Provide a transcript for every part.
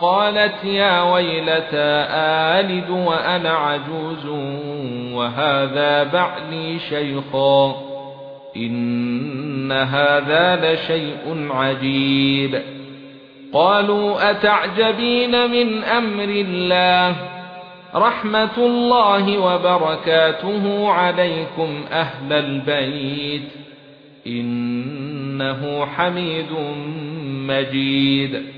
قالت يا ويلتى آلد وأنا عجوز وهذا بعلي شيخا إن هذا لشيء عجيب. قالوا أتعجبين من أمر الله؟ رحمة الله وبركاته عليكم أهل البيت. إنه حميد مجيد.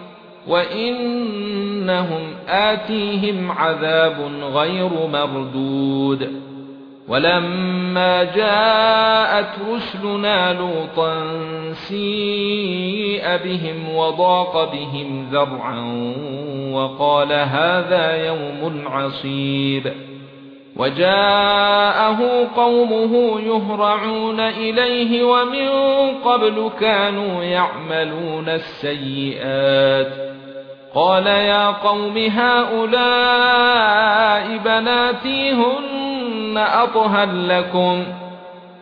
وانهم آتيهم عذاب غير مردود ولما جاءت رسلنا لوطا سيء بهم وضاق بهم ذرعا وقال هذا يوم عصيب وجاءه قومه يهرعون إليه ومن قبل كانوا يعملون السيئات قال يا قوم هؤلاء بناتي هن أطهر لكم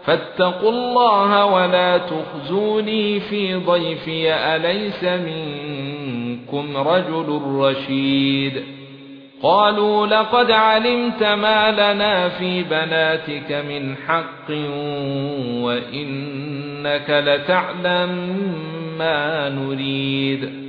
فاتقوا الله ولا تخزوني في ضيفي أليس منكم رجل رشيد قالوا لقد علمت ما لنا في بناتك من حق وإنك لتعلم ما نريد